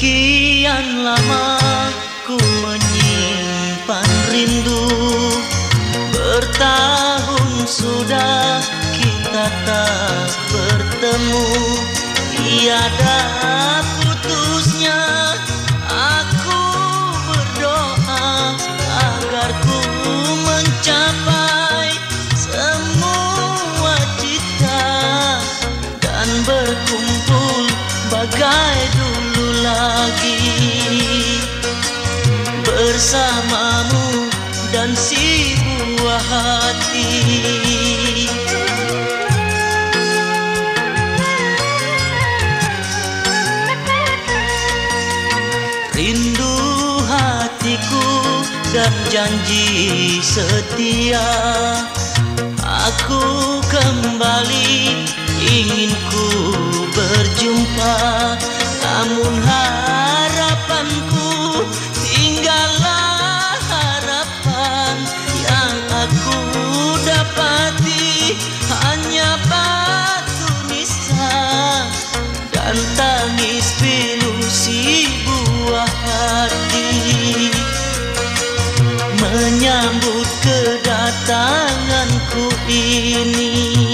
Sekian lama ku menyimpan rindu. Bertahun sudah kita tak bertemu. Tiada lagi. Bersamamu dan si buah hati. Rindu hatiku dan janji setia. Aku kembali ingin ku berjumpa. Namun harapanku tinggallah harapan yang aku dapati hanya batu nisan dan tangis pilu si buah hati menyambut kedatanganku ini.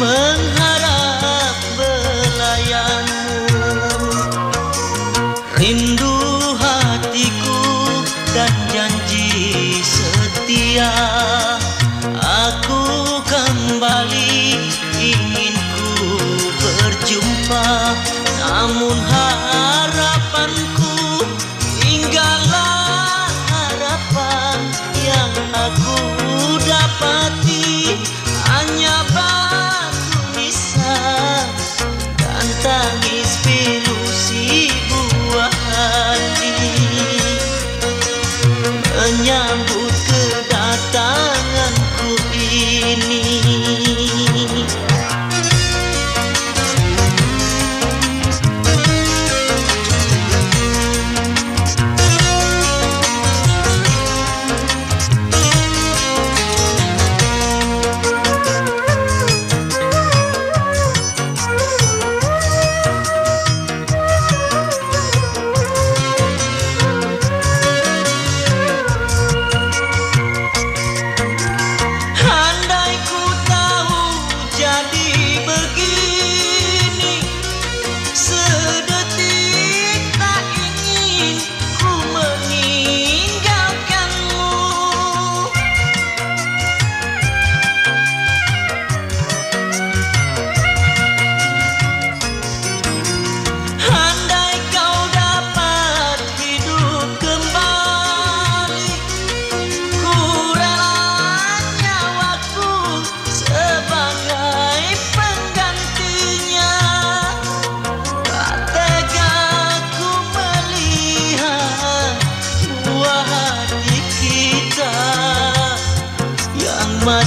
mengharap belayanmu. Rindu hatiku dan janji setia. is filled.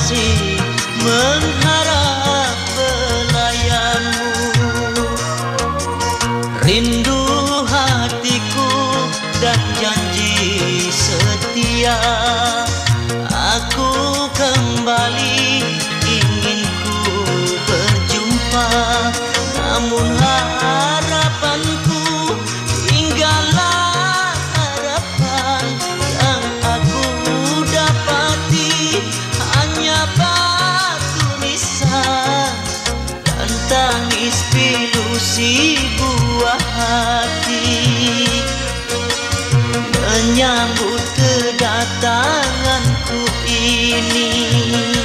masih mengharap belayanmu Rindu hatiku dan janji setia. Si buah hati. Menyambut kedatanganku ini